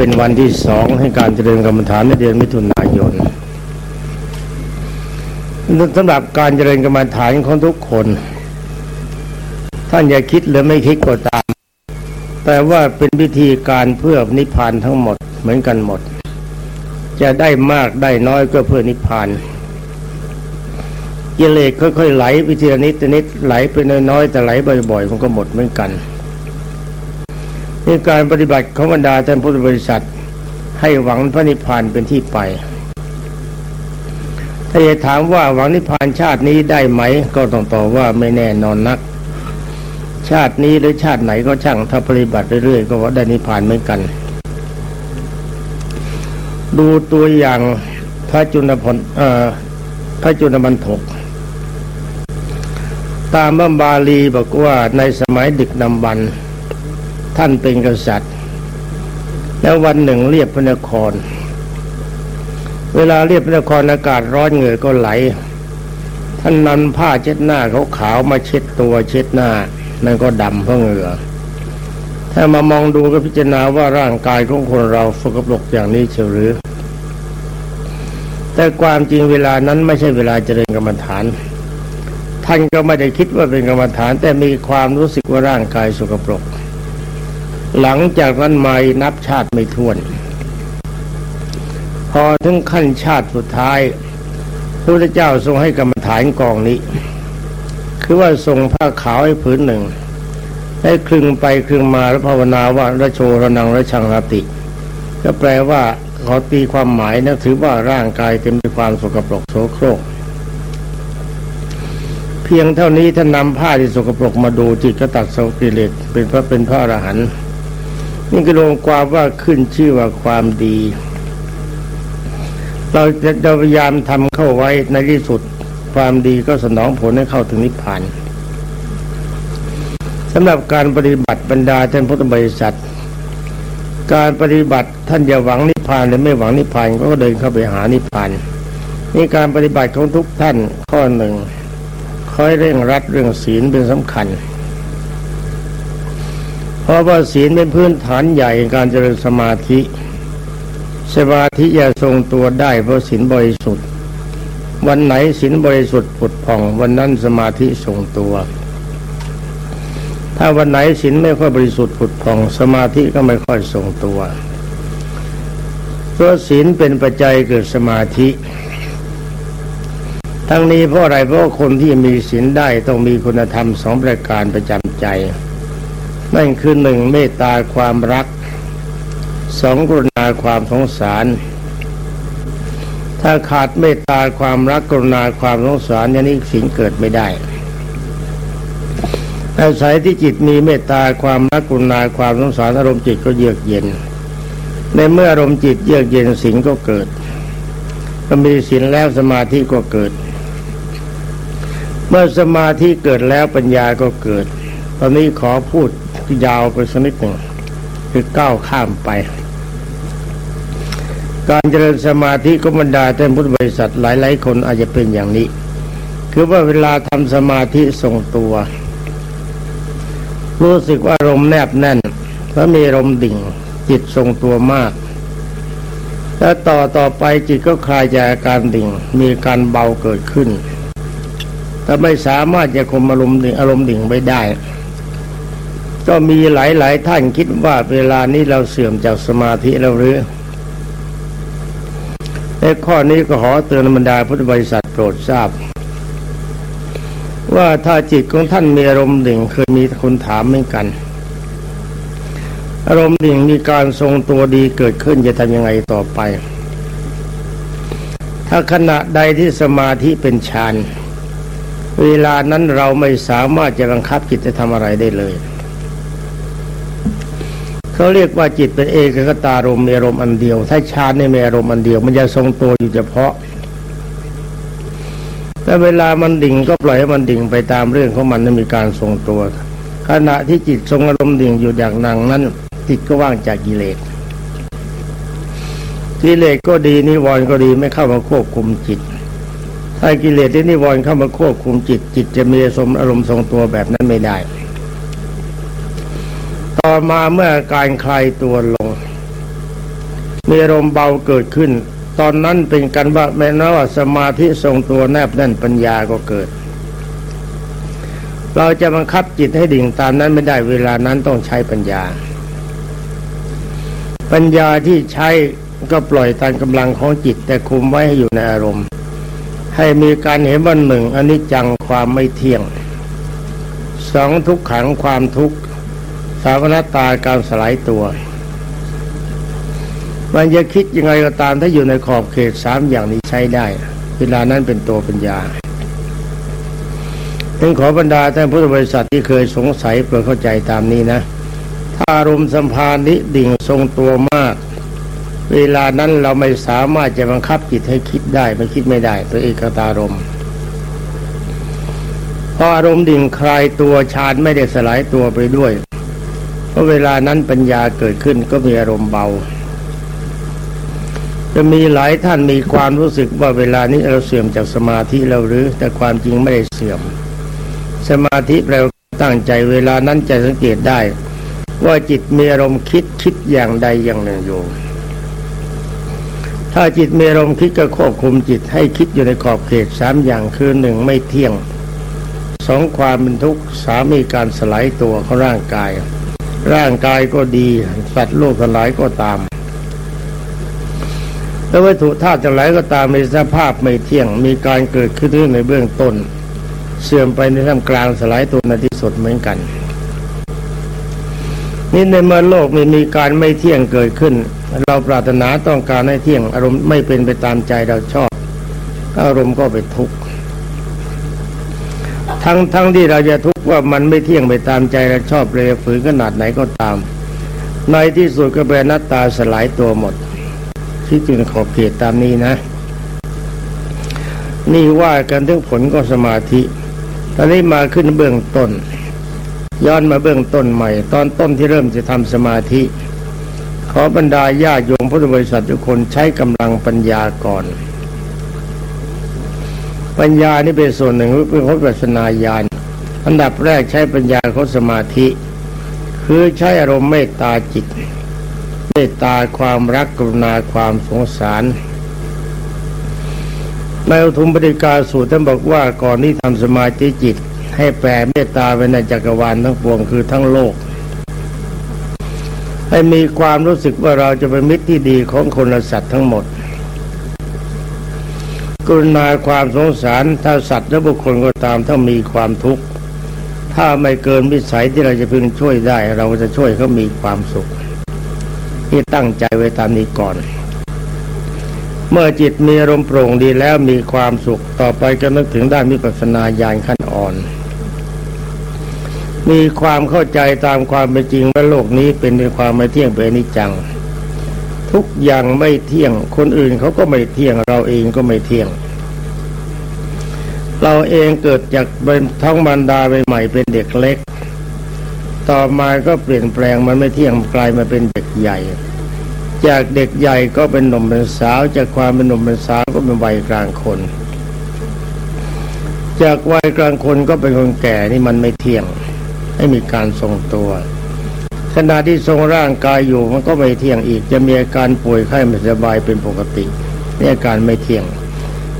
เป็นวันที่สองให้การเจริญกรรมฐานในเดือนมิถุนายนสำหรับการเจริญกรรมฐานของทุกคน ท่านอย่าคิดหรือไม่คิดก็ตาม แต่ว่าเป็นวิธีการเพื่อนิพพานทั้งหมดเหมือนกันหมด จะได้มากได้น้อยก็เพื่อนิพพานกิเลสค่อยๆไหลไปทีละนิดนิดไหลไปน้อยๆแต่ไหลบ่อยๆมันก็หมดเหมือนกัน นี่การปฏิบัติของบรรดาท่านพุทธบริษัท ให้หวังพระนิพพานเป็นที่ไปถ้าจะถามว่าหวังนิพพานชาตินี้ได้ไหม ก็ต้องตอบว่าไม่แน่นอนนัก ชาตินี้หรือชาติไหนก็ช่างถ้าปฏิบัติเรื่อยๆก็ว่าได้นิพพานเหมือนกัน ดูตัวอย่างพระจุลพลพระจุลบรรทกตามบัมบาลีบอกว่าในสมัยดึกดำบรร ท่านเป็นกษัตริย์ แล้ววันหนึ่งเรียบพระนคร เวลาเรียบพระนครอากาศร้อนเหงื่อก็ไหล ท่านนำผ้าเช็ดหน้าเขาขาวมาเช็ดตัวเช็ดหน้านั่นก็ดำเพราะเหงื่อถ้ามามองดูก็พิจารณาว่าร่างกายของคนเราสกปรกอย่างนี้เฉหรือ แต่ความจริงเวลานั้นไม่ใช่เวลาเจริญกรรมฐาน ท่านก็ไม่ได้คิดว่าเป็นกรรมฐาน แต่มีความรู้สึกว่าร่างกายสกปรก หลังจากนั้นมานับชาติไม่ถ้วน พอถึงขั้นชาติสุดท้ายพระเจ้าทรงให้กรรมฐานกองนี้ คือว่าทรงผ้าขาวให้ผืนหนึ่งให้คลึงไปคลึงมาแล้วภาวนาว่าระโชระนังระชังรติ ก็แปลว่าขอตีความหมายนะถือว่าร่างกายเต็มไปความสกปรกโสโครก เพียงเท่านี้ท่านนำผ้าที่สกปรกมาดูจิตก็ตัดสกิเลสเป็นพระเป็นพระอรหันต์ นี่ก็ลงความว่าขึ้นชื่อว่าความดี เราจะพยายามทำเข้าไว้ในที่สุด ความดีก็สนองผลให้เข้าถึงนิพพานสำหรับการปฏิบัติบรรดาท่านพุทธบริษัท การปฏิบัติท่านอย่าหวังนิพพานหรือไม่หวังนิพพานก็เดินเข้าไปหานิพพานนี่การปฏิบัติของทุกท่านข้อหนึ่งคอยเร่งรัดเรื่องศีลเป็นสำคัญ เพราะว่าศีลเป็นพื้นฐานใหญ่การเจริญสมาธิ สมาธิจะทรงตัวได้เพราะศีลบริสุทธิ์ วันไหนศีลบริสุทธิ์ผุดผ่อง วันนั้นสมาธิทรงตัว ถ้าวันไหนศีลไม่ค่อยบริสุทธิ์ผุดผ่อง สมาธิก็ไม่ค่อยทรงตัวเพราะศีลเป็นปัจจัยเกิดสมาธิ ทั้งนี้เพราะอะไรเพราะคนที่มีศีลได้ต้องมีคุณธรรมสองประการประจำใจ นั่นคือหนึ่งเมตตาความรักสองกรุณาความสงสาร ถ้าขาดเมตตาความรักกรุณาความสงสารอย่างนี้ศีลเกิดไม่ได้อาศัยที่จิตมีเมตตาความรักกรุณาความสงสารอารมณ์จิตก็เยือกเย็น ในเมื่ออารมณ์จิตเยือกเย็นศีลก็เกิดก็มีศีลแล้วสมาธิก็เกิด เมื่อสมาธิเกิดแล้วปัญญาก็เกิด ตอนนี้ขอพูด ยาวไปสักนิดหนึ่งคือก้าวข้ามไป การเจริญสมาธิก็บรรดาท่านพุทธบริษัทหลาย ๆ คนอาจจะเป็นอย่างนี้ คือว่าเวลาทำสมาธิทรงตัว รู้สึกว่าอารมณ์แนบแน่น แล้วมีอารมณ์ดิ่งจิตทรงตัวมาก แล้วต่อต่อไปจิตก็คลายจากอาการดิ่ง มีการเบาเกิดขึ้นถ้าไม่สามารถจะคุมอารมณ์ดิ่งอารมณ์ดิ่งไปได้ ก็มีหลาย ๆ ท่านคิดว่าเวลานี้เราเสื่อมจากสมาธิแล้วหรือในข้อนี้ก็ขอเตือนบรรดาพุทธบริษัทโปรดทราบ ว่าถ้าจิตของท่านมีอารมณ์ดิ่งเคยมีคนถามเหมือนกัน อารมณ์ดิ่งมีการทรงตัวดีเกิดขึ้นจะทำยังไงต่อไป ถ้าขณะใดที่สมาธิเป็นฌานเวลานั้นเราไม่สามารถจะบังคับจิตจะทำอะไรได้เลย เขาเรียกว่าจิตเป็นเอกคตารมมีอารมณ์อันเดียว ถ้าฌานในมีอารมณ์อันเดียว มันจะทรงตัวอยู่เฉพาะแต่เวลามันดิ่งก็ปล่อยให้มันดิ่งไปตามเรื่องของมันไม่มีการทรงตัว ขณะที่จิตทรงอารมณ์ดิ่งอยู่อย่างนังนั้นจิตก็ว่างจากกิเลสกิเลสก็ดีนิวรณ์ก็ดีไม่เข้ามาควบคุมจิตถ้ากิเลสที่นิวรณ์เข้ามาควบคุมจิต จิตจะมีสมอารมณ์ทรงตัวแบบนั้นไม่ได้ อมาเมื่อการคลายตัวลง มีอารมเบาเกิดขึ้น ตอนนั้นเป็นกันว่าแม้นว่าสมาธิทรงตัวแนบแน่นปัญญาก็เกิด เราจะบังคับจิตให้ดิ่งตามนั้นไม่ได้เวลานั้นต้องใช้ปัญญา ปัญญาที่ใช้ก็ปล่อยตามกำลังของจิตแต่คุมไว้ให้อยู่ในอารมณ์ ให้มีการเห็นวันหนึ่งอนนี้จังความไม่เที่ยงสองทุกขังความทุกข์ สาวนาตาการสลายตัว มันจะคิดยังไงก็ตามถ้าอยู่ในขอบเขตสามอย่างนี้ใช้ได้ เวลานั้นเป็นตัวปัญญาถึงขอบรรดาท่านพุทธบริษัทที่เคยสงสัยเพื่อเข้าใจตามนี้นะ ถ้าอารมณ์สัมพานิดิ่งทรงตัวมาก เวลานั้นเราไม่สามารถจะบังคับจิตให้คิดได้ไม่คิดไม่ได้ ตัวเอกตารมณ์พออารมณ์ดิ่งคลายตัวฌานไม่ได้สลายตัวไปด้วย ราะเวลานั้นปัญญาเกิดขึ้นก็มีอารมณ์เบา จะมีหลายท่านมีความรู้สึกว่าเวลานี้เราเสื่อมจากสมาธิแล้วหรือ แต่ความจริงไม่ได้เสื่อม สมาธิแปลตั้งใจเวลานั้นจะสังเกตได้ ว่าจิตมีอารมณ์คิดคิดอย่างใดอย่างหนึ่งอยู่ ถ้าจิตมีอารมณ์คิดก็ควบคุมจิตให้คิดอยู่ในขอบเขตสามอย่างคือหนึ่งไม่เที่ยงสองความเป็นทุกข์สามีการสลายตัวของร่างกาย ร่างกายก็ดี สัตว์โลกสลายก็ตามแล้ววัตถุธาตุทั้งหลายก็ตามมีสภาพไม่เที่ยง มีการเกิดขึ้นในเบื้องต้น เสื่อมไปในท่ามกลางสลายตัวในที่สุดเหมือนกัน นี่ในเมื่อโลกมีมีการไม่เที่ยงเกิดขึ้น เราปรารถนาต้องการให้เที่ยงอารมณ์ไม่เป็นไปตามใจเราชอบ อารมณ์ก็ไปทุกข์ทั้งทั้งที่เราจะทุก ว่ามันไม่เที่ยงไปตามใจเราชอบเลยฝืนขนาดไหนก็ตาม ในที่สุดก็เป็นนัตตาสลายตัวหมดที่จึงขอบเขตตามนี้นะ นี่ว่ากันถึงผลก็สมาธิ ตอนนี้มาขึ้นเบื้องต้น ย้อนมาเบื้องต้นใหม่ ตอนต้นที่เริ่มจะทำสมาธิ ขอบรรดาญาโยมพุทธบริษัททุกคนใช้กำลังปัญญาก่อนปัญญานี่เป็นส่วนหนึ่งเป็นของปัสนาญาณ อันดับแรกใช้ปัญญาของสมาธิ คือใช้อารมณ์เมตตาจิต เมตตาความรักกรุณาความสงสารในอุทุมปฏิกาสูตรท่านบอกว่าก่อนที่ทำสมาธิจิต ให้แผ่เมตตาไปในจักรวาลทั้งปวงคือทั้งโลก ให้มีความรู้สึกว่าเราจะเป็นมิตรที่ดีของคนและสัตว์ทั้งหมด กรุณาความสงสารถ้าสัตว์และบุคคลก็ตามถ้ามีความทุกข์ ถ้าไม่เกินวิสัยที่เราจะพึงช่วยได้ เราจะช่วยเขามีความสุข ที่ตั้งใจไว้ตามนี้ก่อน เมื่อจิตมีอารมณ์โปร่งดีแล้วมีความสุขต่อไปก็นึกถึงด้านมิปัสนาญาณขั้นอ่อน มีความเข้าใจตามความเป็นจริงว่าโลกนี้เป็นในความไม่เที่ยงเป็นนิจัง ทุกอย่างไม่เที่ยงคนอื่นเขาก็ไม่เที่ยงเราเองก็ไม่เที่ยง เราเองเกิดจากเป็นท้องบรรดาใหม่เป็นเด็กเล็ก ต่อมาก็เปลี่ยนแปลงมันไม่เที่ยงกลายมาเป็นเด็กใหญ่ จากเด็กใหญ่ก็เป็นหนุ่มเป็นสาว จากความเป็นหนุ่มเป็นสาวก็เป็นวัยกลางคน จากวัยกลางคนก็เป็นคนแก่นี่มันไม่เที่ยงให้มีการทรงตัวขณะที่ทรงร่างกายอยู่มันก็ไม่เที่ยงอีก จะมีอาการป่วยไข้ไม่สบายเป็นปกตินี่อาการไม่เที่ยง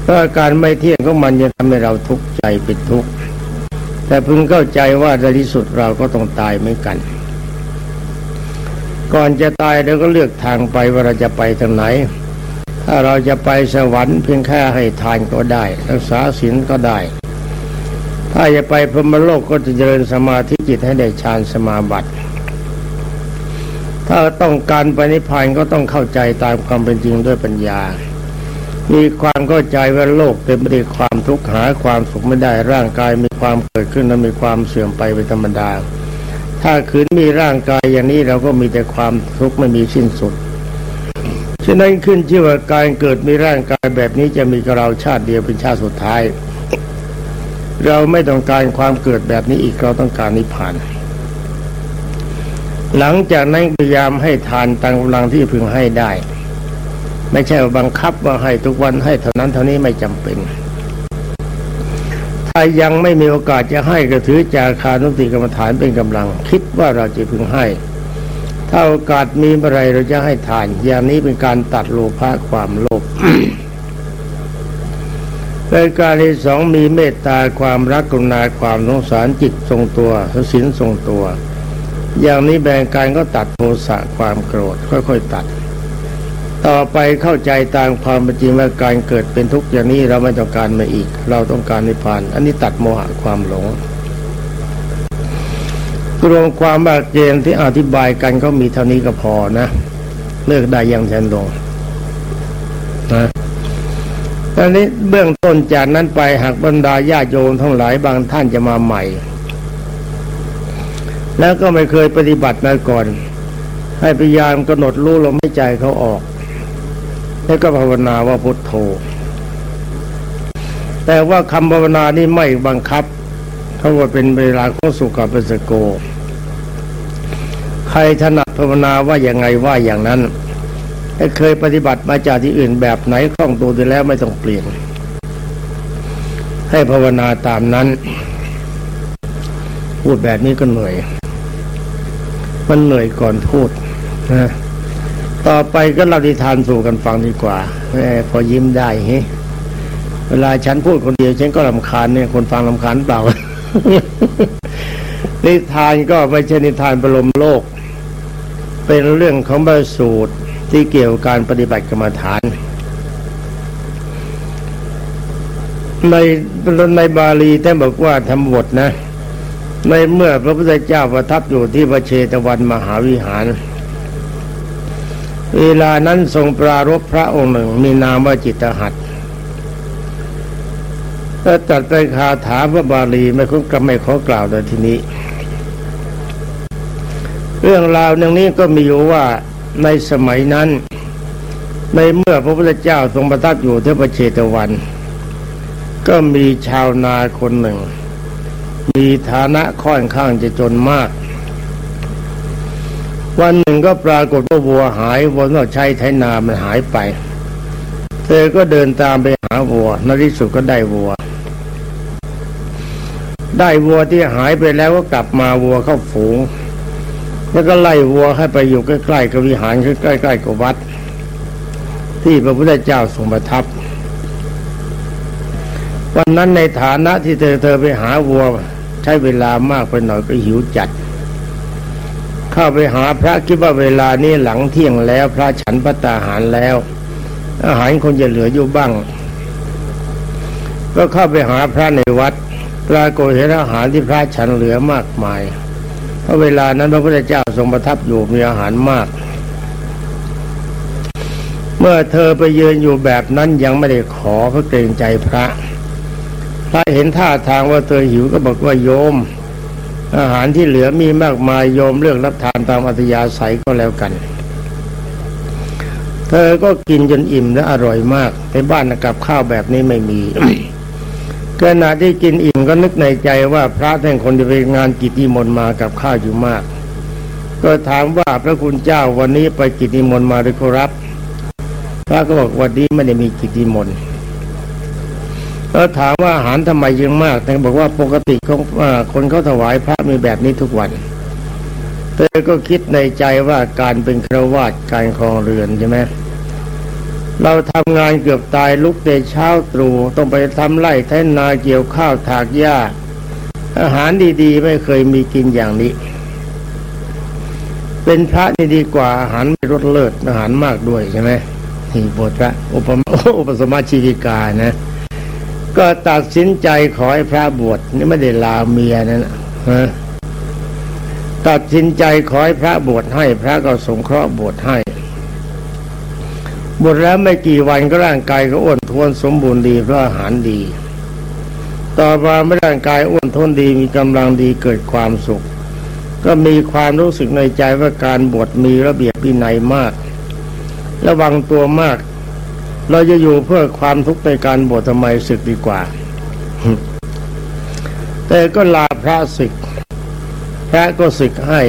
เพราะอาการไม่เที่ยงก็มันจะทำให้เราทุกข์ใจเป็นทุกข์แต่พึงเข้าใจว่าในที่สุดเราก็ต้องตายเหมือนกัน ก่อนจะตายเราก็เลือกทางไปว่าเราจะไปทางไหน ถ้าเราจะไปสวรรค์เพียงแค่ให้ทานก็ได้ รักษาศีลก็ได้ ถ้าจะไปพรหมโลกก็จะเจริญสมาธิจิตให้ได้ฌานสมาบัติถ้าต้องการไปนิพพานก็ต้องเข้าใจตามความเป็นจริงด้วยปัญญา มีความเข้าใจว่าโลกเต็มไปด้วยความทุกข์หาความสุขไม่ได้ร่างกายมีความเกิดขึ้นและมีความเสื่อมไปเป็นธรรมดา ถ้าคืนมีร่างกายอย่างนี้เราก็มีแต่ความทุกข์ไม่มีสิ้นสุดฉะนั้นขึ้นชื่อว่าการเกิดมีร่างกายแบบนี้จะมีกับเราชาติเดียวเป็นชาติสุดท้าย เราไม่ต้องการความเกิดแบบนี้อีกเราต้องการนิพพาน หลังจากนั้นพยายามให้ทานตามกำลังที่พึงให้ได้ ไม่ใช่บังคับว่าให้ทุกวันให้เท่านั้นเท่านี้ไม่จำเป็น ถ้ายังไม่มีโอกาสจะให้ก็ถือจาคานุติกรรมฐานเป็นกำลัง คิดว่าเราจะพึงให้ ถ้าโอกาสมีเมื่อไรเราจะให้ทาน อย่างนี้เป็นการตัดโลภะความโลภรายการที่สองมีเมตตาความรักกรุณาความสงสารจิตทรงตัวศีลทรงตัว อย่างนี้แบ่งการก็ตัดโทสะความโกรธค่อยๆตัด ต่อไปเข้าใจตามความเป็นจริงว่าการเกิดเป็นทุกข์อย่างนี้เราไม่ต้องการมาอีก เราต้องการนิพพาน อันนี้ตัดโมหะความหลงรวมความบาดเจนที่อธิบายกันก็มีเท่านี้ก็พอนะ เลิกได้ยังแทนลงนะตอนนี้เบื้องต้นจากนั้นไปหากบรรดาญาโยมทั้งหลายบางท่านจะมาใหม่ แล้วก็ไม่เคยปฏิบัติมาก่อน ให้พยายามกำหนดรู้ลมหายใจเขาออก แล้วก็ภาวนาว่าพุทโธ แต่ว่าคำภาวนานี้ไม่บังคับเพราะว่าเป็นเวลาของสุขปัสสโก ใครถนัดภาวนาว่าอย่างไงว่าอย่างนั้นเคยปฏิบัติมาจากที่อื่นแบบไหนคล่องตัวดีแล้วไม่ต้องเปลี่ยน ให้ภาวนาตามนั้น พูดแบบนี้ก็เหนื่อย มันเหนื่อยก่อนพูดนะ ต่อไปก็เล่าดิทานสู่กันฟังดีกว่าแม่พอยิ้มได้เฮ้เวลาฉันพูดคนเดียวฉันก็ลำคาญเนี่ยคนฟังลำคาญเปล่า นิทานก็ไม่ใช่นิทานประลมโลก เป็นเรื่องของบาสูตรที่เกี่ยวกับการปฏิบัติกรรมฐาน ในในบาลีท่านบอกว่าทำบทนะ ในเมื่อพระพุทธเจ้าประทับอยู่ที่พระเชตวันมหาวิหาร เวลานั้นทรงปรารบพระองค์หนึ่ง มีนามว่าจิตหัตถ้าตัดไปคาถาพระบาลีไม่คุ้มกับไม่ขอกล่าวในที่นี้ เรื่องราวอย่งนี้ก็มีอยู่ว่าในสมัยนั้น ในเมื่อพระพุทธเจ้าทรงประทับอยู่ที่ประเชตวัน ก็มีชาวนาคนหนึ่ง มีฐานะค่อนข้างจะจนมาก วันหนึ่งก็ปรากฏว่าวัวหายวัวต้องใช้ไถนามันหายไป เธอก็เดินตามไปหาวัวในที่สุดก็ได้วัว ได้วัวที่หายไปแล้วก็กลับมาวัวเข้าฝูง แล้วก็ไล่วัวให้ไปอยู่ใกล้ๆกับวิหารใกล้ๆกับวัด ที่พระพุทธเจ้าทรงประทับ วันนั้นในฐานะที่เธอเธอไปหาวัว ใช้เวลามากไปหน่อยก็หิวจัด เข้าไปหาพระคิดว่าเวลานี้หลังเที่ยงแล้ว พระฉันพระตาหารแล้ว อาหารคงจะเหลืออยู่บ้าง ก็เข้าไปหาพระในวัดปรากฏเห็นอาหารที่พระฉันเหลือมากมายเพราะเวลานั้นพระพุทธเจ้าทรงประทับอยู่มีอาหารมาก เมื่อเธอไปยืนอยู่แบบนั้นยังไม่ได้ขอเพราะเกรงใจพระพระเห็นท่าทางว่าเธอหิวก็บอกว่าโยม อาหารที่เหลือมีมากมายโยมเลือกรับทานตามอัธยาศัยก็แล้วกัน เธอก็กินจนอิ่มและอร่อยมากในบ้านกับข้าวแบบนี้ไม่มีขณะที่กินอิ่มก็นึกในใจว่าพระท่านคนที่ไปงานกิจนิมนต์มากับข้าวอยู่มาก ก็ถามว่าพระคุณเจ้าวันนี้ไปกิจนิมนต์มาหรือครับ พระก็บอกวันนี้ไม่ได้มีกิจนิมนต์ แล้วถามว่าอาหารทำไมยังมากท่บอกว่าปกติของคนเขาถวายพระมีแบบนี้ทุกวันเธอก็คิดในใจว่าการเป็นครวาสการครองเรือนใช่ไหมเราทำงานเกือบตายลุกแต่เช้าตรู่ต้องไปทำไร่แทนนาเกี่ยวข้าวถากหญ้า อาหารดีๆ ไม่เคยมีกินอย่างนี้ เป็นพระนี่ดีกว่าอาหารไม่รสเลิศอาหารมากด้วยใช่ไหมนี่บทพระอุปมาอุปสมาชีวิกานะ ก็ตัดสินใจขอให้พระบวชนี่ไม่ได้ลาเมียนั่นนะตัดสินใจขอให้พระบวชให้ พระก็สงเคราะห์บวชให้บวชแล้วไม่กี่วันก็ร่างกายก็อ้วนท้วนสมบูรณ์ดีเพราะอาหารดี ต่อมาเมื่อร่างกายอ้วนท้วนดีมีกำลังดีเกิดความสุข ก็มีความรู้สึกในใจว่าการบวชมีระเบียบวินัยมาก ระวังตัวมาก เราจะอยู่เพื่อความทุกข์ในการบวชทำไมศึกดีกว่า แต่ก็ลาพระศึก พระก็ศึกให้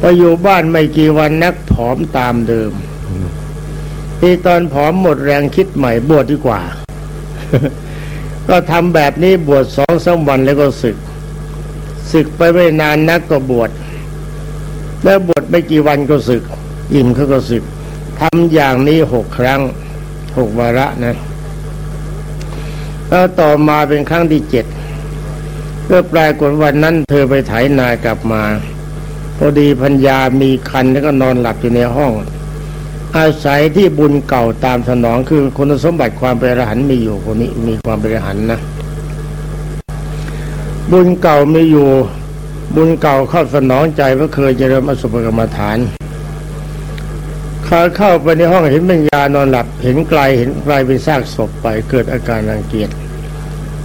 พออยู่บ้านไม่กี่วันนักผอมตามเดิมที่ตอนผอมหมดแรงคิดใหม่บวชดดีกว่า ก็ทำแบบนี้บวชสองสามวันแล้วก็ศึกศึกไปไม่นานนักก็บวชแล้วบวชไม่กี่วันก็ศึก อิ่มเขาก็ศึกทำอย่างนี้หกครั้ง หกวาระนะแล้วต่อมาเป็นครั้งที่เจ็ดเพื่อปลายกฏวันนั้น เธอไปไถนากลับมา พอดีพัญญามีคันแล้วก็นอนหลับอยู่ในห้อง อาศัยที่บุญเก่าตามสนองคือคุณสมบัติความเป็นอรหันต์มีอยู่คนนี้มีความเป็นอรหันต์นะ บุญเก่ามีอยู่บุญเก่าเข้าสนองใจว่าเคยเจริญอสุภกรรมฐาน ขาเข้าไปในห้องเห็นปัญญานอนหลับ เห็นไกลเห็นไกลเป็นซากศพไปเกิดอาการรังเกียจ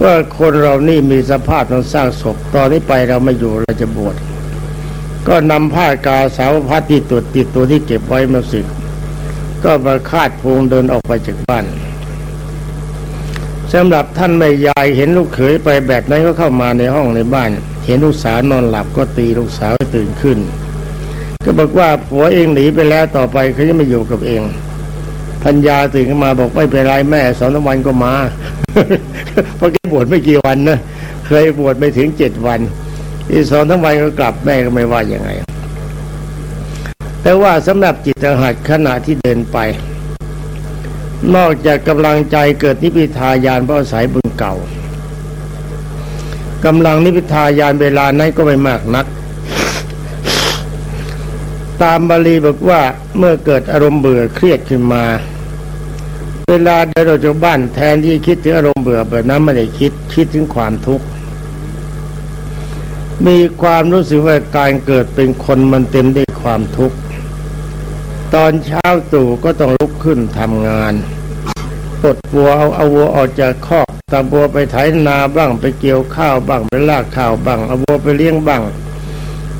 ว่าคนเรานี่มีสภาพต้องสร้างศพตอนนี้ไปเราไม่อยู่เราจะบวชก็นำผ้ากาสาวพัดที่ตัวติดตัวที่เก็บไว้มาสึก ก็มาคาดพวงเดินออกไปจากบ้านสำหรับท่านแม่ยายเห็นลูกเขยไปแบบนั้นก็เข้ามาในห้องในบ้าน เห็นลูกสาวนอนหลับก็ตีลูกสาวให้ตื่นขึ้น ก็บอกว่าผัวเองหนีไปแล้วต่อไปเขาจะไม่อยู่กับเองพัญญาตื่นขึ้นมาบอกไม่เป็นไรแม่สองวันก็มาเพราะแกบวชไม่กี่วันนะเคยบวชไม่ถึงเจ็ดวันที่สองทั้งวันก็กลับแม่ก็ไม่ว่ายังไง แต่ว่าสำหรับจิตหัดขณะที่เดินไป นอกจากกำลังใจเกิดนิพิทายานเพราะอายบุญเก่ากำลังนิพิทายานเวลานั้นก็ไม่มากนัก ตามบาลีบอกว่าเมื่อเกิดอารมณ์เบื่อเครียดขึ้นมา เวลาเดินออกจากบ้านแทนที่คิดถึงอารมณ์เบื่อแบบนั้นไม่ได้คิดคิดถึงความทุกข์มีความรู้สึกว่าการเกิดเป็นคนมันเต็มด้วยความทุกข์ตอนเช้าตู่ก็ต้องลุกขึ้นทำงานปลดวัวเอาเอาวัวออกจากคอกตาบัวไปไถนาบ้างไปเกี่ยวข้าวบ้างไปลากข้าวบ้างเอาวัวไปเลี้ยงบ้าง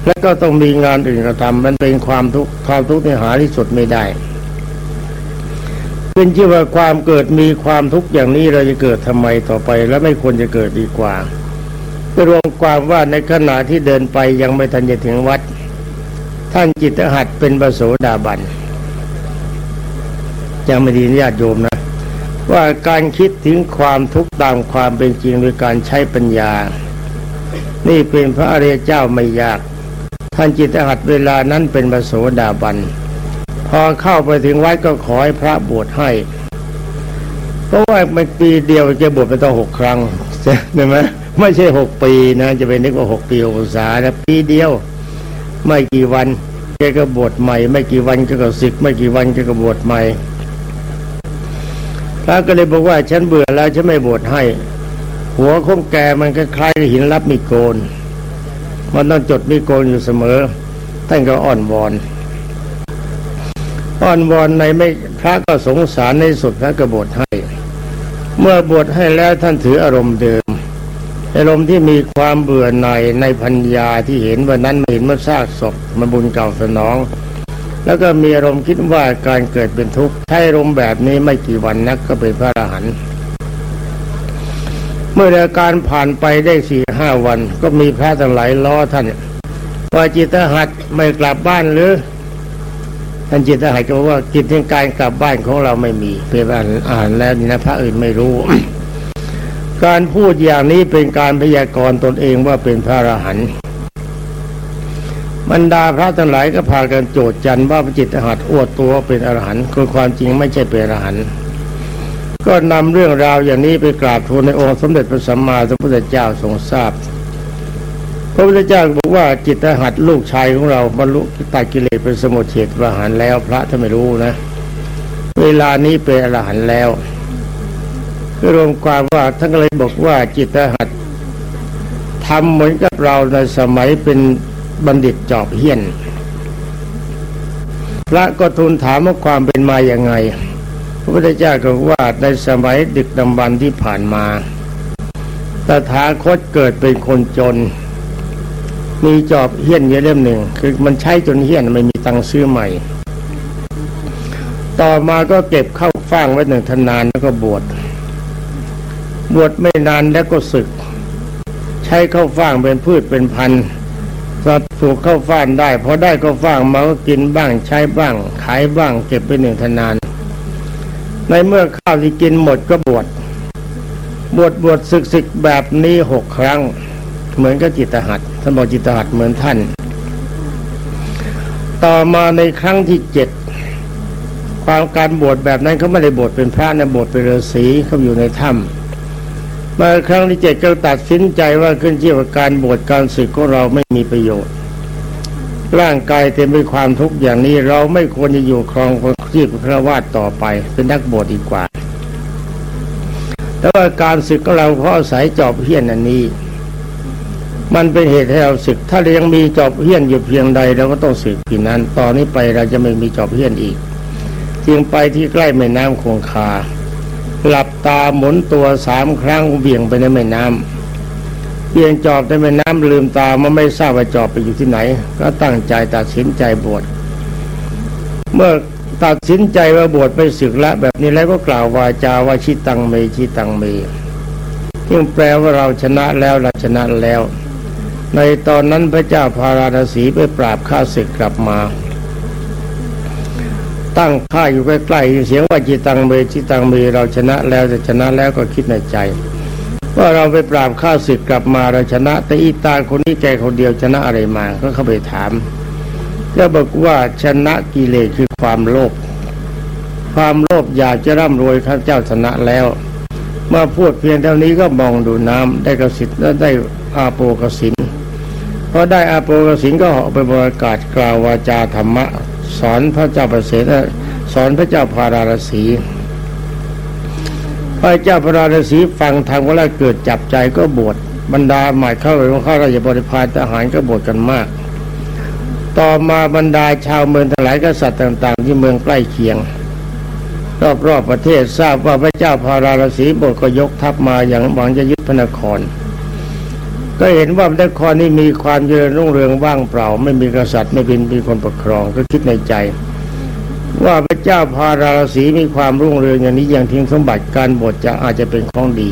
แล้วก็ต้องมีงานอื่นกระทำมันเป็นความทุกข์ความทุกข์ที่หาที่สุดไม่ได้เป็นที่ว่าความเกิดมีความทุกข์อย่างนี้เราจะเกิดทำไมต่อไป และไม่ควรจะเกิดดีกว่ารวมความว่าในขณะที่เดินไปยังไม่ทันจะถึงวัด ท่านจิตหัดเป็นประโสดาบันยังไม่ดีญาติโยมนะ ว่าการคิดถึงความทุกข์ตามความเป็นจริงโดยการใช้ปัญญา นี่เป็นพระอริยเจ้าไม่ยาก ท่านจิตหัดเวลานั้นเป็นประโสดาบัน พอเข้าไปถึงวัดก็ขอให้พระบวชให้ เพราะว่ามันปีเดียวจะบวชไปต้องหกครั้งใช่ไหมไม่ใช่หกปีนะ จะไปนึกว่าหกปีหกษานะปีเดียว ไม่กี่วันแกก็บวชใหม่ ไม่กี่วันก็ก็ศึก ไม่กี่วันก็ก็บวชใหม่พระก็เลยบอกว่าฉันเบื่อแล้วฉันไม่บวชให้ หัวคงแกมันคล้ายหินรับมีโกน มันต้องจดมีโกนอยู่เสมอท่านก็อ่อนวอน อ้อนวอนในไม่พระก็สงสารในสุดพระก็บวชให้ เมื่อบวชให้แล้วท่านถืออารมณ์เดิม อารมณ์ที่มีความเบื่อหน่ายในพัญญาที่เห็นวันนั้นเห็นเมื่อซากศพมันบุญเก่าสนอง แล้วก็มีอารมณ์คิดว่าการเกิดเป็นทุกข์ใช้อารมณ์แบบนี้ไม่กี่วันนักก็เป็นพระอรหันต์ มื่ออาการผ่านไปได้สี่ห้าวัน ก็มีพระทั้งหลายล้อท่านว่าจิตหัดไม่กลับบ้านหรือท่านจิตหายก็ว่ากิจในการกลับบ้านของเราไม่มีเป็นอ่านอ่านแล้วนี่นะพระอื่นไม่รู้ การพูดอย่างนี้เป็นการพยากรณ์ตนเองว่าเป็นพระอรหันต์บรรดาพระทั้งหลายก็พากันโจดจันว่าพระจิตหัดอวดตัวเป็นอรหันต์คือความจริงไม่ใช่เป็นอรหันต์ ก็นำเรื่องราวอย่างนี้ไปกราบทูลในองค์สมเด็จพระสัมมาสัมพุทธเจ้าทรงทราบ พระพุทธเจ้าบอกว่าจิตหัดลูกชายของเราบรรลุตัดกิเลสเป็นสมุทเฉดประหารแล้วพระถ้าไม่รู้นะ เวลานี้เป็นอรหันต์แล้วรวมความว่าท่านก็เลยบอกว่าจิตหัดทำเหมือนกับเราในสมัยเป็นบัณฑิตจอบเฮียน พระก็ทูลถามว่าความเป็นมาอย่างไง ระพุทธเจ้าก็ว่าในสมัยดึกดำบรรที่ผ่านมาตถาคตเกิดเป็นคนจน มีจอบเฮี้ยนเยอะเล่มหนึ่ง คือมันใช้จนเฮี้ยนไม่มีตังค์ซื้อใหม่ ต่อมาก็เก็บเข้าฟางไว้หนึ่งทนานแล้วก็บวช บวชไม่นานแล้วก็ศึก ใช้เข้าฟางเป็นพืชเป็นพันธุ์ก็ถูกเข้าฟ้านได้พอได้ก็ฟ้างมาก็กินบ้างใช้บ้าง ขายบ้าง เก็บไปหนึ่งทนาน ในเมื่อข้าวที่กินหมดก็บวชบวชบวชศึกศึกแบบนี้หกครั้ง เหมือนกับจิตหัดท่านบอกจิตหัดเหมือนท่าน ต่อมาในครั้งที่เจ็ดความการบวชแบบนั้นเขาไม่ได้บวชเป็นพระนะบวชเป็นฤาษีเขาอยู่ในถ้ำมาครั้งที่เจ็ดก็ตัดสินใจว่าขึ้นเชื่อว่าการบวชการศึกของเราไม่มีประโยชน์ ร่างกายเต็มไปความทุกข์อย่างนี้เราไม่ควรจะอยู่ครองที่พระวาดต่อไป เป็นนักบวชดีกว่า แต่ว่าการศึกของเราเพราะอาศัยจอบเพี้ยนอันนี้ มันเป็นเหตุให้เราศึก ถ้าเรายังมีจอบเพี้ยนอยู่เพียงใดเราก็ต้องศึกที่นั้น ตอนนี้ไปเราจะไม่มีจอบเพี้ยนอีก จึงไปที่ใกล้แม่น้ำคงคา หลับตาหมุนตัวสามครั้งเบี่ยงไปในแม่น้ำ เบี่ยงจอบในแม่น้ำลืมตามันไม่ทราบว่าจอบไปอยู่ที่ไหน ก็ตั้งใจตัดสินใจบวชเมื่อตัดสินใจว่าบวชไปศึกละแบบนี้แล้วก็กล่าววาจาว่าชิตังเมชิตังเมยิ่งแปลว่าเราชนะแล้วเราชนะแล้ว ในตอนนั้นพระเจ้าพาราณสีไปปราบข้าศึกกลับมา ตั้งค่าอยู่ใกล้ๆเสียงว่าจิตังเมจิตังเมเราชนะแล้วจะชนะแล้วก็คิดในใจ ว่าเราไปปราบข้าศึกกลับมาเราชนะ แต่อีตาคนนี้แกคนเดียวชนะอะไรมา ก็เข้าไปถามแล้วบอกว่าชนะกิเลสคือความโลภความโลภอยากจะร่ำรวยข้าเจ้าชนะแล้วมื่อพูดเพียงเท่านี้ก็มองดูน้ำได้กสิทธิ์และได้อาโปกสินพอได้อาโปกสินก็เหาะไปบริกาศกล่าววาจาธรรมะ สอนพระเจ้าประเสริฐสอนพระเจ้าพาราณสี พระเจ้าพาราณสีฟังทางว่าแล้วเกิดจับใจก็บวชบรรดาหมายเข้าไปว่าข้าราชบริพารทหารก็บวชกันมาก ต่อมาบรรดาชาวเมืองทั้งหลายกษัตริย์ต่าง ๆ ที่เมืองใกล้เคียง รอบๆประเทศทราบว่าพระเจ้าพาราณสีบทก็ยกทัพมาอย่างหวังจะยึดพระนคร ก็เห็นว่าพระนครนี้มีความเจริญรุ่งเรืองว่างเปล่า ไม่มีกษัตริย์ไม่เป็นมีคนปกครองก็คิดในใจ ว่าพระเจ้าพาราสีมีความรุ่งเรืองอย่างนี้อย่างทิ้งสมบัติการบทจะอาจจะเป็นของดี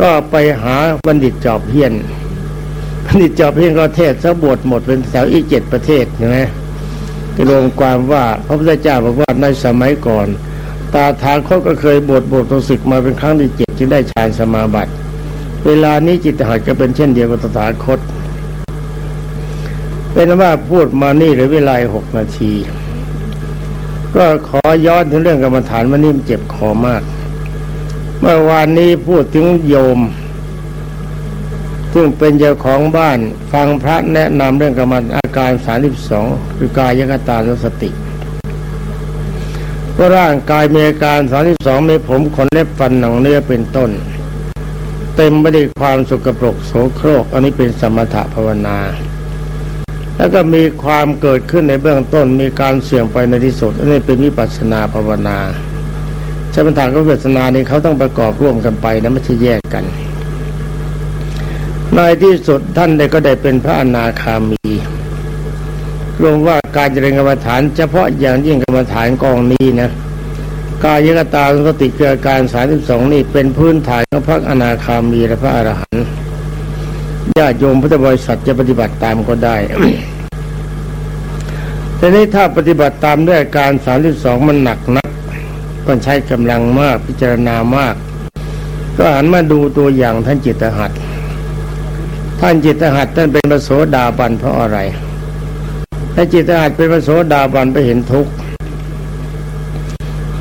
ก็ไปหาบัณฑิตจอบเพี้ยนบัณฑิตจอบเพี้ยนก็เทศสบทหมดเป็นแถวอีกเจ็ดประเทศใช่ไหมก็ลงความว่าพระพุทธเจ้าบอกว่าในสมัยก่อน ตาทางเขาก็เคยบทบทตัวศึกมาเป็นครั้งที่เจ็ดจึงได้ฌานสมาบัติ เวลานี้จิตหัดก็เป็นเช่นเดียวกับตถาคต เป็นว่าพูดมานี่หลือเวลาหกนาที ก็ขอย้อนถึงเรื่องกรรมฐานวันนี้เจ็บคอมาก เมื่อวานนี้พูดถึงโยม ซึ่งเป็นเจ้าของบ้านฟังพระแนะนำเรื่องกรรมอาการสาิบสองคือกายกตาสติว่าร่างกายมีอาการสาิบสองมีผมขนเล็บฟันหนังเนื้อเป็นต้น เต็มไปด้วยความสุกปรกโสโครก อันนี้เป็นสมถะภาวนา แล้วก็มีความเกิดขึ้นในเบื้องต้น มีการเสื่อมไปในที่สุดอันนี้เป็นวิปัสสนาภาวนาสมถะกับวิปัสนานี้เขาต้องประกอบร่วมกันไปนะไม่ใช่แยกกัน ในที่สุดท่านได้ก็ได้เป็นพระอนาคามีรวมว่าการเจริญกรรมฐาน เฉพาะอย่างยิ่งกรรมฐานกองนี้นะกายกตาสติเกิดการสามสิบสองนี่เป็นพื้นฐานของพระอนาคามีและพระอรหันต์ ญาติโยมพุทธบริษัทจะปฏิบัติตามก็ได้ทีนี้ถ้าปฏิบัติตามด้วยการสามสิบสองมันหนักนักต้องใช้กำลังมากพิจารณามาก ก็หันมาดูตัวอย่างท่านจิตหัตท่านจิตหัตท่านเป็นพระโสดาบันเพราะอะไรถ้านจิตหัตเป็นพระโสดาบันไปเห็นทุกข์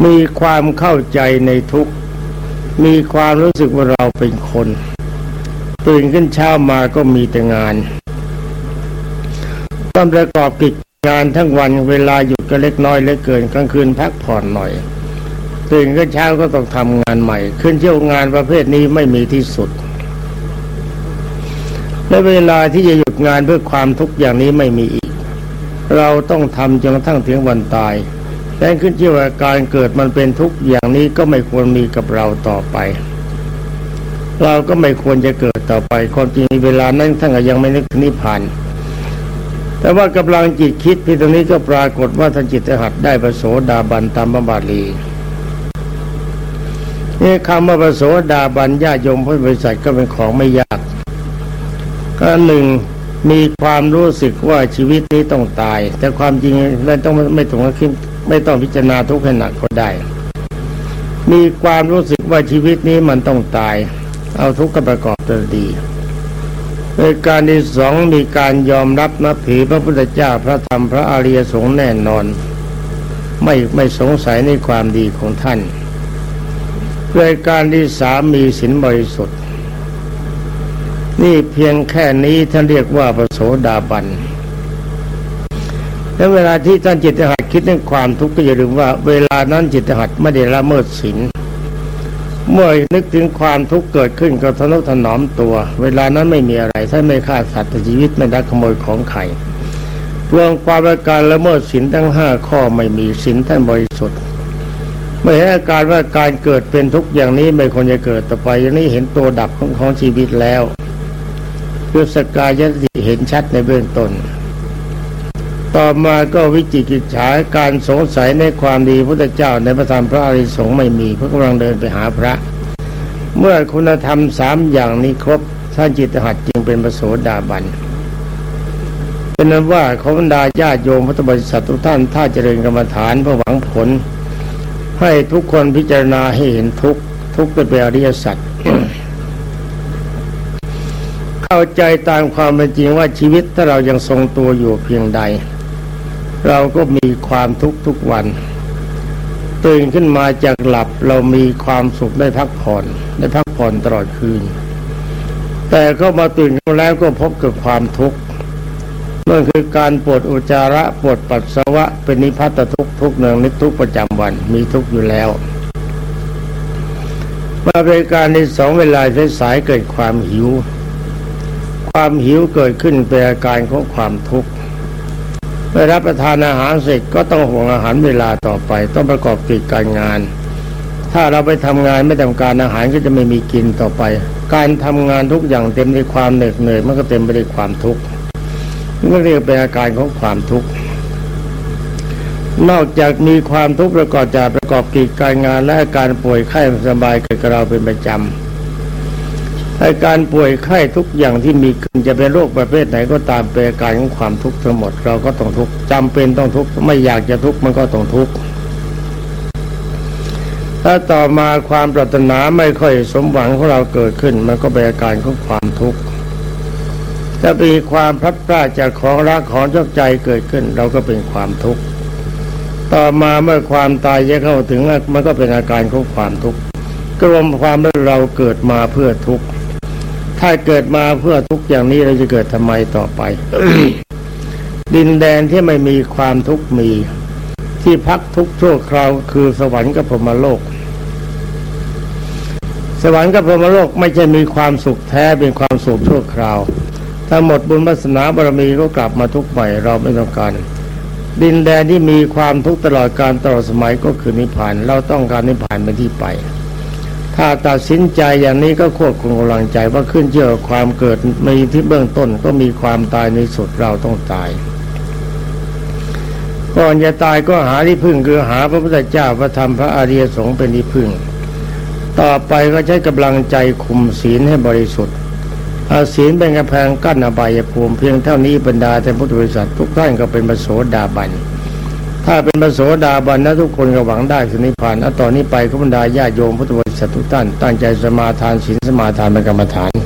มีความเข้าใจในทุกข์มีความรู้สึกว่าเราเป็นคน ตื่นขึ้นเช้ามาก็มีแต่งาน ต้องประกอบกิจงานทั้งวันเวลาหยุดก็เล็กน้อยเล็กเกินกลางคืนพักผ่อนหน่อย ตื่นขึ้นเช้าก็ต้องทำงานใหม่ ขึ้นเที่ยวงานประเภทนี้ไม่มีที่สุดและเวลาที่จะหยุดงานเพื่อความทุกข์อย่างนี้ไม่มีอีก เราต้องทำจนกระทั่งถึงวันตายแต่ขึ้นเที่ว่าการเกิดมันเป็นทุกข์อย่างนี้ก็ไม่ควรมีกับเราต่อไป เราก็ไม่ควรจะเกิดต่อไปความจริงเวลานั้นท่านก็ยังไม่นึกถึงนิพพานแต่ว่ากำลังจิตคิดที่ตรงนี้ก็ปรากฏว่าท่านจิตหัดได้ประโสดาบันตามบาลีนี่คำว่าประโสดาบันญาโยมพุทธบริษัทก็เป็นของไม่ยาก ก็หนึ่งมีความรู้สึกว่าชีวิตนี้ต้องตาย แต่ความจริงแล้วต้องไม่ถึงกับขึ้นไม่ต้องพิจารณาทุกข์ให้หนักก็ได้ มีความรู้สึกว่าชีวิตนี้มันต้องตาย เอาทุกข์ก็ประกอบตัวดีในการที่สองมีการยอมรับนับถือพระพุทธเจ้าพระธรรมพระอริยสงฆ์แน่นอน ไม่ไม่สงสัยในความดีของท่านรายการที่สามมีศีลบริสุทธิ์ นี่เพียงแค่นี้ท่านเรียกว่าพระโสดาบันและเวลาที่ท่านจิตหัดคิดในความทุกข์ก็อย่าลืมว่า เวลานั้นจิตหัดไม่ได้ละเมิดศีล เมื่อนึกถึงความทุกข์เกิดขึ้นก็ทนุถนอมตัว เวลานั้นไม่มีอะไรท่านไม่ฆ่าสัตว์ชีวิตไม่ไดักขโมยของใครรวมความประการละเมิดศีลทั้งห้าข้อไม่มีศีลท่านบริสุทธิ์ไม่เห็นอาการว่าการเกิดเป็นทุกข์อย่างนี้ไม่ควรจะเกิดต่อไปอย่างนี้เห็นตัวดับของของชีวิตแล้วคือสกายยติเห็นชัดในเบื้องต้น ต่อมาก็วิจิกิจฉาการสงสัยในความดีพระเจ้าในพระธรรมพระอริสงฆ์ไม่มีเพราะกำลังเดินไปหาพระ เมื่อคุณธรรมสามอย่างนี้ครบท่านจิตหัดจึงเป็นประโสดาบันเป็นนั้นว่าขบรรดาญาโยมพุทธบริษัททุกท่านถ้าเจริญกรรมฐานเพื่อหวังผล ให้ทุกคนพิจารณาให้เห็นทุกทุกเป็นอริยสัจเข้าใจตามความเป็นจริงว่าชีวิตถ้าเรายังทรงตัวอยู่เพียงใด เราก็มีความทุกข์ทุกวัน ตื่นขึ้นมาจากหลับเรามีความสุขได้พักผ่อน ได้พักผ่อนตลอดคืน แต่ก็มาตื่นขึ้นแล้วก็พบกับความทุกข์นั่นคือการปวดอุจจาระปวดปัสสาวะ เป็นนิพัตทุกทุกเนืองนิทุกประจำวันมีทุกอยู่แล้วมาเป็นการในสองเวลาสายเกิดความหิว ความหิวเกิดขึ้นเป็นอาการของความทุกข์ เมื่อรับประทานอาหารเสร็จก็ต้องห่วงอาหารเวลาต่อไป ต้องประกอบกิจการงาน ถ้าเราไปทำงานไม่ทำการอาหารก็จะไม่มีกินต่อไป การทำงานทุกอย่างเต็มด้วยความเหน็ดเหนื่อยมันก็เต็มไปด้วยความทุกข์ก็เรียกเป็นอาการของความทุกข์นอกจากมีความทุกข์ประกอบจากประกอบกิจการงานและอาการป่วยไข้สบายเกิดกับเราเป็นประจำ อาการป่วยไข้ทุกอย่างที่มีขึ้นจะเป็นโรคประเภทไหนก็ตามเป็นอาการของความทุกข์ทั้งหมด เราก็ต้องทุกข์จำเป็นต้องทุกข์ไม่อยากจะทุกข์มันก็ต้องทุกข์ถ้าต่อมาความปรารถนาไม่ค่อยสมหวังของเราเกิดขึ้น มันก็เป็นอาการของความทุกข์ถ้ามีความพลัดพรากจากของรักของชอบใจเกิดขึ้น เราก็เป็นความทุกข์ต่อมาเมื่อความตายจะเข้าถึงมันก็เป็นอาการของความทุกข์กรวมความว่เราเกิดมาเพื่อทุกข์ ถ้าเกิดมาเพื่อทุกอย่างนี้เราจะเกิดทำไมต่อไป ดินแดนที่ไม่มีความทุกข์มี ที่พักทุกชั่วคราวคือสวรรค์กับพรมโลก สวรรค์กับพรมโลกไม่ใช่มีความสุขแท้เป็นความสุขชั่วคราวถ้าหมดบุญวาสนาบารมีก็กลับมาทุกข์ใหม่เราไม่ต้องการ ดินแดนที่มีความทุกข์ตลอดการตลอดสมัยก็คือนิพพาน เราต้องการนิพพานเป็นที่ไป ถ้าตัดสินใจอย่างนี้ก็ควบคุมกำลังใจว่าขึ้นเชื่อความเกิดมีที่เบื้องต้นก็มีความตายในสุดเราต้องตายก่อนจะตายก็หาที่พึ่งคือหาพระพุทธเจ้าพระธรรมพระอริยสงฆ์เป็นที่พึ่ง ต่อไปก็ใช้กำลังใจคุมศีลให้บริสุทธิ์อาศีลเป็นกำแพงกั้นอบายภูมิเพียงเท่านี้บรรดาแต่พุทธบริษัททุกท่านก็เป็นมโสดาบัน ถ้าเป็นมโสดาบันนะทุกคนก็หวังได้สุนิพานเอาตอนนี้ไปก็บรรดาญาโยมพุทธบริษัททุกท่านตั้งใจสมาทานศีลสมาทานเป็นกรรมฐาน